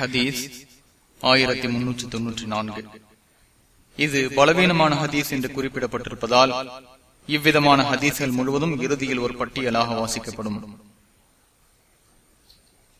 ஹதீஸ் ஆயிரத்தி முன்னூற்றி தொன்னூற்றி நான்கு. இது பலவீனமான ஹதீஸ் என்று குறிப்பிடப்பட்டிருப்பதால் இவ்விதமான ஹதீஸ்கள் முழுவதும் இறுதியில் ஒரு பட்டியலாக வாசிக்கப்படும்.